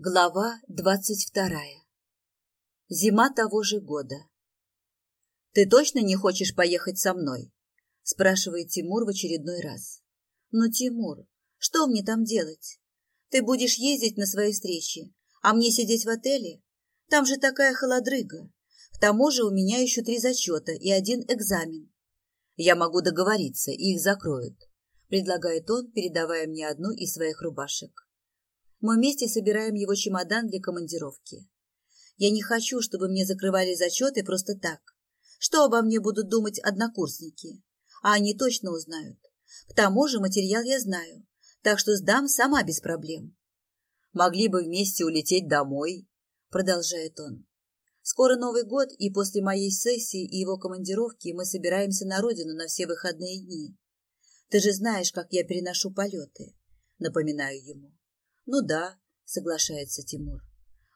Глава двадцать вторая. Зима того же года. «Ты точно не хочешь поехать со мной?» – спрашивает Тимур в очередной раз. Но Тимур, что мне там делать? Ты будешь ездить на свои встречи, а мне сидеть в отеле? Там же такая холодрыга. К тому же у меня еще три зачета и один экзамен. Я могу договориться, и их закроют», – предлагает он, передавая мне одну из своих рубашек. Мы вместе собираем его чемодан для командировки. Я не хочу, чтобы мне закрывали зачеты просто так. Что обо мне будут думать однокурсники? А они точно узнают. К тому же материал я знаю, так что сдам сама без проблем. Могли бы вместе улететь домой, продолжает он. Скоро Новый год, и после моей сессии и его командировки мы собираемся на родину на все выходные дни. Ты же знаешь, как я переношу полеты, напоминаю ему ну да соглашается тимур.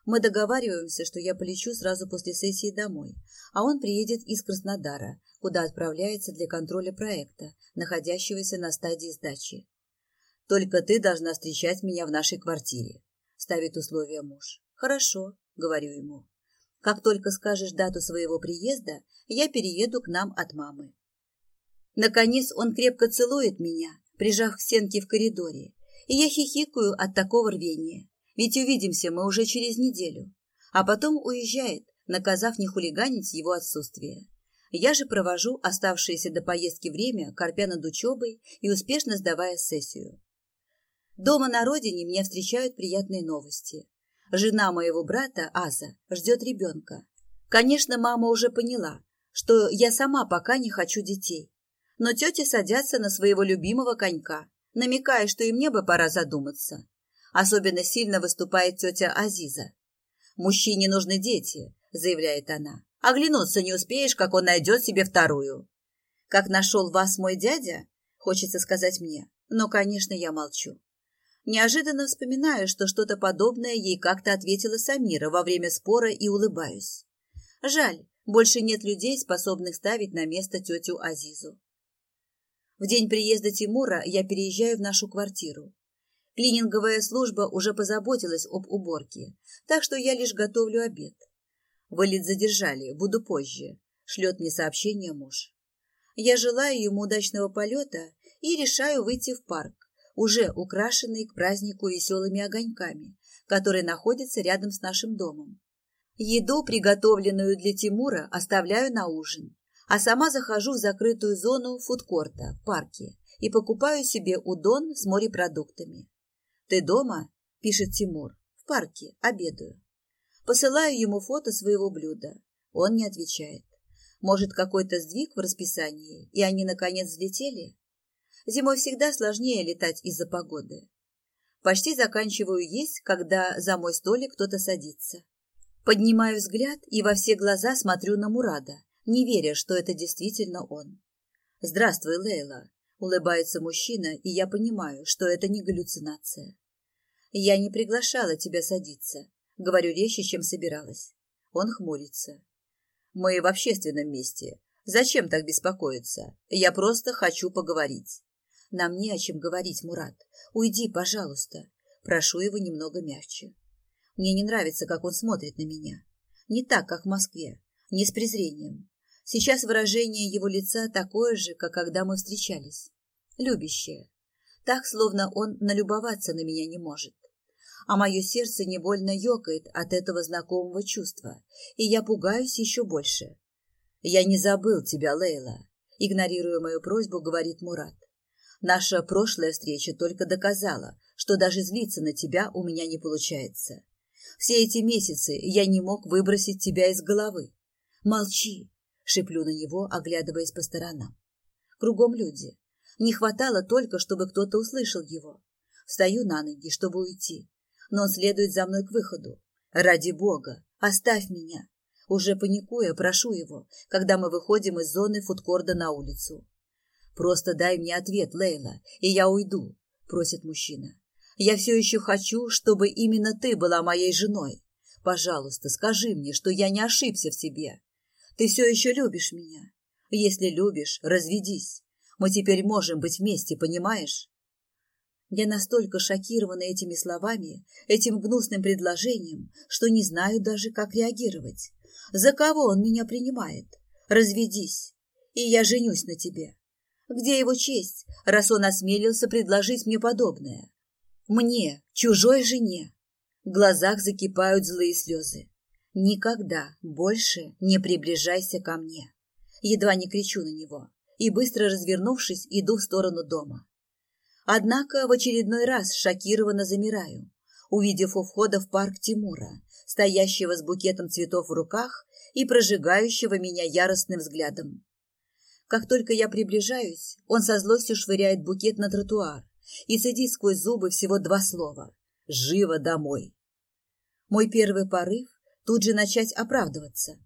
Мы договариваемся что я полечу сразу после сессии домой а он приедет из краснодара куда отправляется для контроля проекта находящегося на стадии сдачи. Только ты должна встречать меня в нашей квартире ставит условие муж. Хорошо говорю ему. Как только скажешь дату своего приезда я перееду к нам от мамы. Наконец он крепко целует меня прижав к стенке в коридоре и я хихикаю от такого рвения. Ведь увидимся мы уже через неделю. А потом уезжает, наказав не хулиганить его отсутствие. Я же провожу оставшееся до поездки время, корпя над учебой и успешно сдавая сессию. Дома на родине меня встречают приятные новости. Жена моего брата, Аза, ждет ребенка. Конечно, мама уже поняла, что я сама пока не хочу детей. Но тети садятся на своего любимого конька – намекая, что и мне бы пора задуматься. Особенно сильно выступает тетя Азиза. «Мужчине нужны дети», — заявляет она. «Оглянуться не успеешь, как он найдет себе вторую». «Как нашел вас мой дядя?» — хочется сказать мне. Но, конечно, я молчу. Неожиданно вспоминаю, что что-то подобное ей как-то ответила Самира во время спора и улыбаюсь. Жаль, больше нет людей, способных ставить на место тетю Азизу. В день приезда Тимура я переезжаю в нашу квартиру. Клининговая служба уже позаботилась об уборке, так что я лишь готовлю обед. Вылет задержали, буду позже. Шлет мне сообщение муж. Я желаю ему удачного полета и решаю выйти в парк, уже украшенный к празднику веселыми огоньками, который находится рядом с нашим домом. Еду, приготовленную для Тимура, оставляю на ужин а сама захожу в закрытую зону фудкорта, парке, и покупаю себе удон с морепродуктами. «Ты дома?» – пишет Тимур. «В парке, обедаю». Посылаю ему фото своего блюда. Он не отвечает. Может, какой-то сдвиг в расписании, и они, наконец, взлетели? Зимой всегда сложнее летать из-за погоды. Почти заканчиваю есть, когда за мой столик кто-то садится. Поднимаю взгляд и во все глаза смотрю на Мурада, не веря, что это действительно он. «Здравствуй, Лейла!» – улыбается мужчина, и я понимаю, что это не галлюцинация. «Я не приглашала тебя садиться», – говорю резче, чем собиралась. Он хмурится. «Мы в общественном месте. Зачем так беспокоиться? Я просто хочу поговорить». «Нам не о чем говорить, Мурат. Уйди, пожалуйста». Прошу его немного мягче. Мне не нравится, как он смотрит на меня. Не так, как в Москве. Не с презрением. Сейчас выражение его лица такое же, как когда мы встречались. Любящее. Так, словно он налюбоваться на меня не может. А мое сердце невольно ёкает от этого знакомого чувства, и я пугаюсь еще больше. «Я не забыл тебя, Лейла», — игнорируя мою просьбу, говорит Мурат. «Наша прошлая встреча только доказала, что даже злиться на тебя у меня не получается. Все эти месяцы я не мог выбросить тебя из головы. Молчи, Шиплю на него, оглядываясь а по сторонам. Кругом люди. Не хватало только, чтобы кто-то услышал его. Встаю на ноги, чтобы уйти. Но он следует за мной к выходу. Ради бога, оставь меня. Уже паникуя, прошу его, когда мы выходим из зоны фудкорда на улицу. Просто дай мне ответ, Лейла, и я уйду, просит мужчина. Я все еще хочу, чтобы именно ты была моей женой. Пожалуйста, скажи мне, что я не ошибся в себе. Ты все еще любишь меня. Если любишь, разведись. Мы теперь можем быть вместе, понимаешь? Я настолько шокирована этими словами, этим гнусным предложением, что не знаю даже, как реагировать. За кого он меня принимает? Разведись, и я женюсь на тебе. Где его честь, раз он осмелился предложить мне подобное? Мне, чужой жене. В глазах закипают злые слезы. Никогда больше не приближайся ко мне. Едва не кричу на него и, быстро развернувшись, иду в сторону дома. Однако в очередной раз шокированно замираю, увидев у входа в парк Тимура, стоящего с букетом цветов в руках и прожигающего меня яростным взглядом. Как только я приближаюсь, он со злостью швыряет букет на тротуар и садит сквозь зубы всего два слова «Живо домой!». Мой первый порыв тут же начать оправдываться.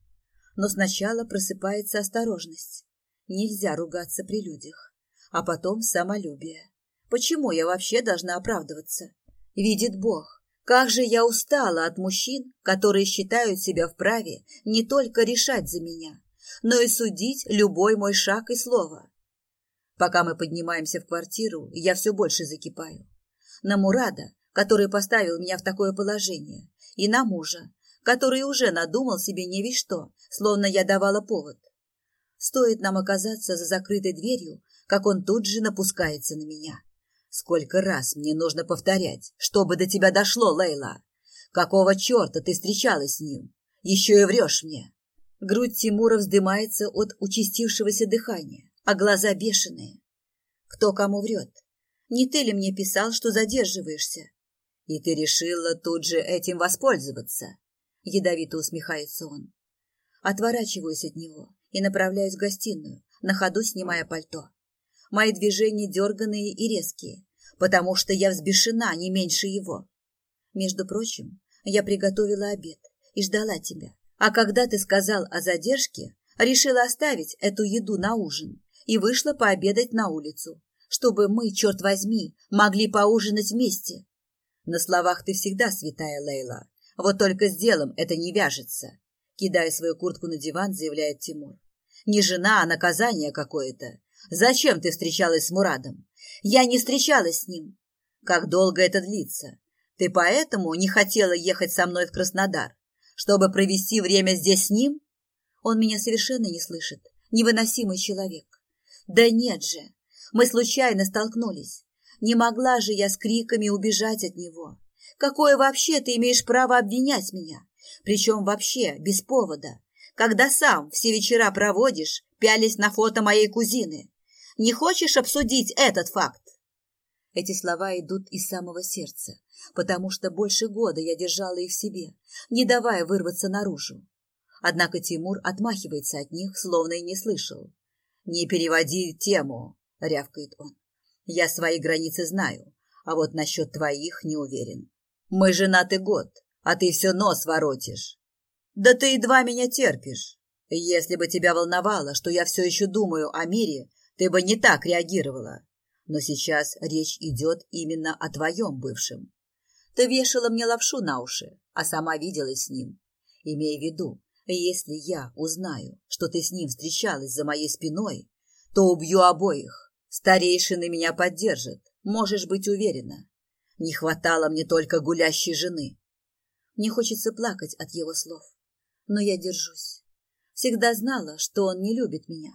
Но сначала просыпается осторожность. Нельзя ругаться при людях. А потом самолюбие. Почему я вообще должна оправдываться? Видит Бог, как же я устала от мужчин, которые считают себя вправе не только решать за меня, но и судить любой мой шаг и слово. Пока мы поднимаемся в квартиру, я все больше закипаю. На Мурада, который поставил меня в такое положение, и на мужа, который уже надумал себе не весь что, словно я давала повод. Стоит нам оказаться за закрытой дверью, как он тут же напускается на меня. Сколько раз мне нужно повторять, чтобы до тебя дошло, Лейла? Какого черта ты встречалась с ним? Еще и врешь мне. Грудь Тимура вздымается от участившегося дыхания, а глаза бешеные. Кто кому врет? Не ты ли мне писал, что задерживаешься? И ты решила тут же этим воспользоваться? Ядовито усмехается он. Отворачиваюсь от него и направляюсь в гостиную, на ходу снимая пальто. Мои движения дерганные и резкие, потому что я взбешена не меньше его. Между прочим, я приготовила обед и ждала тебя. А когда ты сказал о задержке, решила оставить эту еду на ужин и вышла пообедать на улицу, чтобы мы, черт возьми, могли поужинать вместе. На словах ты всегда святая, Лейла, вот только с делом это не вяжется. Кидая свою куртку на диван, заявляет Тимур. Не жена, а наказание какое-то. Зачем ты встречалась с Мурадом? Я не встречалась с ним. Как долго это длится? Ты поэтому не хотела ехать со мной в Краснодар, чтобы провести время здесь с ним? Он меня совершенно не слышит. Невыносимый человек. Да нет же. Мы случайно столкнулись. Не могла же я с криками убежать от него. Какое вообще ты имеешь право обвинять меня? Причем вообще без повода. Когда сам все вечера проводишь, пялись на фото моей кузины. Не хочешь обсудить этот факт? Эти слова идут из самого сердца, потому что больше года я держала их в себе, не давая вырваться наружу. Однако Тимур отмахивается от них, словно и не слышал. «Не переводи тему», — рявкает он. «Я свои границы знаю, а вот насчет твоих не уверен. Мы женаты год, а ты все нос воротишь. Да ты едва меня терпишь. Если бы тебя волновало, что я все еще думаю о мире, ты бы не так реагировала. Но сейчас речь идет именно о твоем бывшем. Ты вешала мне лапшу на уши, а сама виделась с ним. Имей в виду, если я узнаю, что ты с ним встречалась за моей спиной, то убью обоих. Старейшины меня поддержат, можешь быть уверена. Не хватало мне только гулящей жены. Мне хочется плакать от его слов, но я держусь. Всегда знала, что он не любит меня,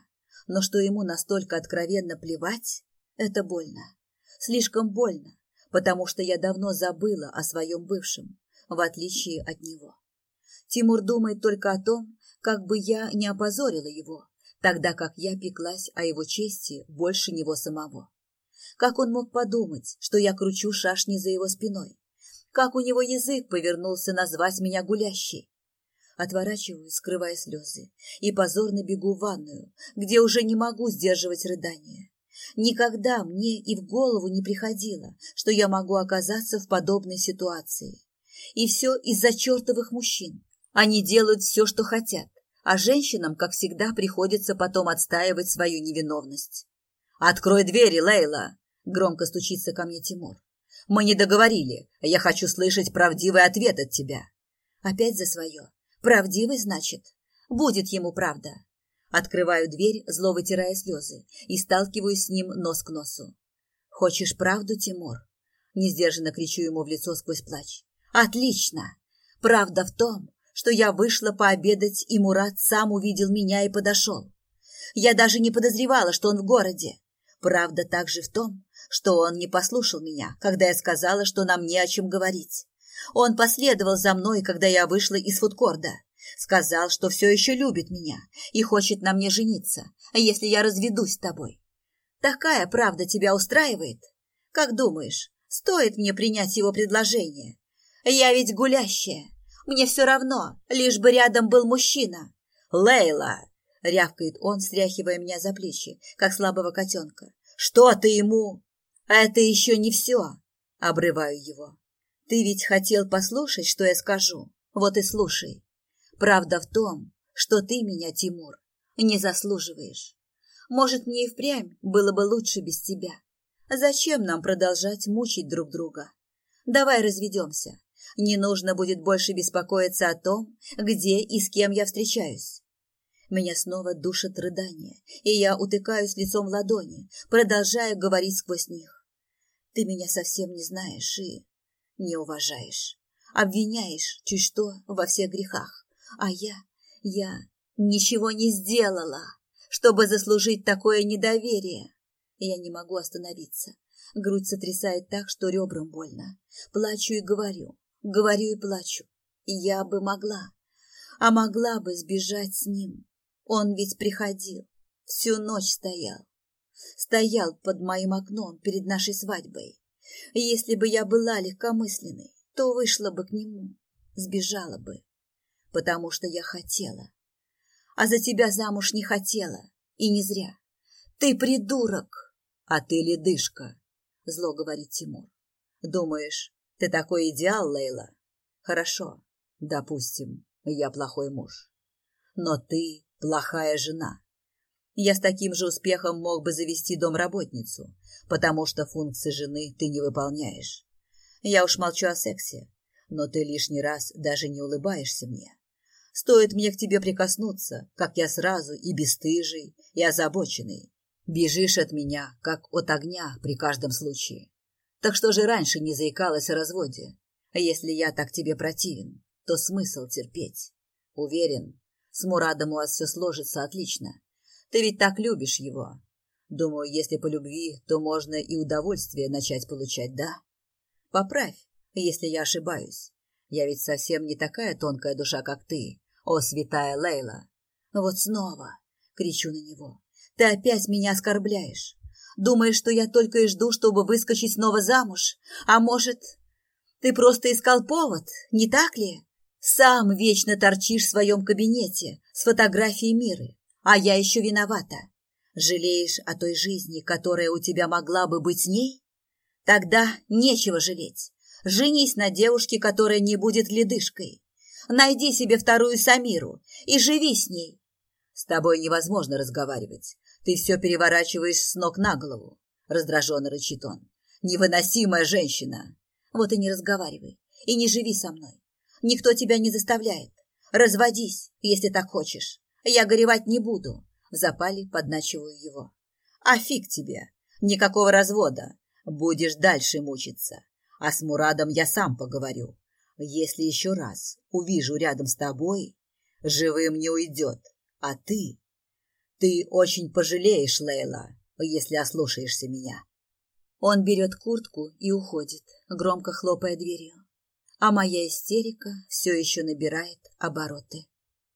но что ему настолько откровенно плевать, это больно. Слишком больно, потому что я давно забыла о своем бывшем, в отличие от него. Тимур думает только о том, как бы я не опозорила его, тогда как я пеклась о его чести больше него самого как он мог подумать, что я кручу шашни за его спиной, как у него язык повернулся назвать меня гулящей. Отворачиваюсь, скрывая слезы, и позорно бегу в ванную, где уже не могу сдерживать рыдания. Никогда мне и в голову не приходило, что я могу оказаться в подобной ситуации. И все из-за чертовых мужчин. Они делают все, что хотят, а женщинам, как всегда, приходится потом отстаивать свою невиновность. «Открой двери, Лейла!» Громко стучится ко мне Тимур. Мы не договорили. Я хочу слышать правдивый ответ от тебя. Опять за свое. Правдивый, значит? Будет ему правда. Открываю дверь, зло вытирая слезы, и сталкиваюсь с ним нос к носу. Хочешь правду, Тимур? Нездержанно кричу ему в лицо сквозь плач. Отлично! Правда в том, что я вышла пообедать, и Мурат сам увидел меня и подошел. Я даже не подозревала, что он в городе. Правда также в том, что он не послушал меня, когда я сказала, что нам не о чем говорить. Он последовал за мной, когда я вышла из фудкорда. Сказал, что все еще любит меня и хочет на мне жениться, а если я разведусь с тобой. Такая правда тебя устраивает? Как думаешь, стоит мне принять его предложение? Я ведь гулящая. Мне все равно, лишь бы рядом был мужчина. Лейла, рявкает он, стряхивая меня за плечи, как слабого котенка. Что ты ему? «А это еще не все!» — обрываю его. «Ты ведь хотел послушать, что я скажу. Вот и слушай. Правда в том, что ты меня, Тимур, не заслуживаешь. Может, мне и впрямь было бы лучше без тебя. Зачем нам продолжать мучить друг друга? Давай разведемся. Не нужно будет больше беспокоиться о том, где и с кем я встречаюсь. Меня снова душит рыдание, и я утыкаюсь лицом в ладони, продолжая говорить сквозь них. Ты меня совсем не знаешь и не уважаешь. Обвиняешь чуть что во всех грехах. А я, я ничего не сделала, чтобы заслужить такое недоверие. Я не могу остановиться. Грудь сотрясает так, что ребрам больно. Плачу и говорю, говорю и плачу. Я бы могла, а могла бы сбежать с ним. Он ведь приходил, всю ночь стоял стоял под моим окном перед нашей свадьбой. Если бы я была легкомысленной, то вышла бы к нему, сбежала бы, потому что я хотела. А за тебя замуж не хотела, и не зря. Ты придурок, а ты ледышка, зло говорит Тимур. Думаешь, ты такой идеал, Лейла? Хорошо, допустим, я плохой муж. Но ты плохая жена. Я с таким же успехом мог бы завести домработницу, потому что функции жены ты не выполняешь. Я уж молчу о сексе, но ты лишний раз даже не улыбаешься мне. Стоит мне к тебе прикоснуться, как я сразу и бесстыжий, и озабоченный. Бежишь от меня, как от огня при каждом случае. Так что же раньше не заикалась о разводе? Если я так тебе противен, то смысл терпеть. Уверен, с Мурадом у вас все сложится отлично. Ты ведь так любишь его. Думаю, если по любви, то можно и удовольствие начать получать, да? Поправь, если я ошибаюсь. Я ведь совсем не такая тонкая душа, как ты, о святая Лейла. Вот снова кричу на него. Ты опять меня оскорбляешь. Думаешь, что я только и жду, чтобы выскочить снова замуж? А может, ты просто искал повод, не так ли? Сам вечно торчишь в своем кабинете с фотографией Миры. А я еще виновата. Жалеешь о той жизни, которая у тебя могла бы быть с ней? Тогда нечего жалеть. Женись на девушке, которая не будет ледышкой. Найди себе вторую Самиру и живи с ней. С тобой невозможно разговаривать. Ты все переворачиваешь с ног на голову, раздраженно рычит он. Невыносимая женщина. Вот и не разговаривай, и не живи со мной. Никто тебя не заставляет. Разводись, если так хочешь. Я горевать не буду. В запале подначиваю его. А фиг тебе. Никакого развода. Будешь дальше мучиться. А с Мурадом я сам поговорю. Если еще раз увижу рядом с тобой, живым не уйдет. А ты... Ты очень пожалеешь, Лейла, если ослушаешься меня. Он берет куртку и уходит, громко хлопая дверью. А моя истерика все еще набирает обороты.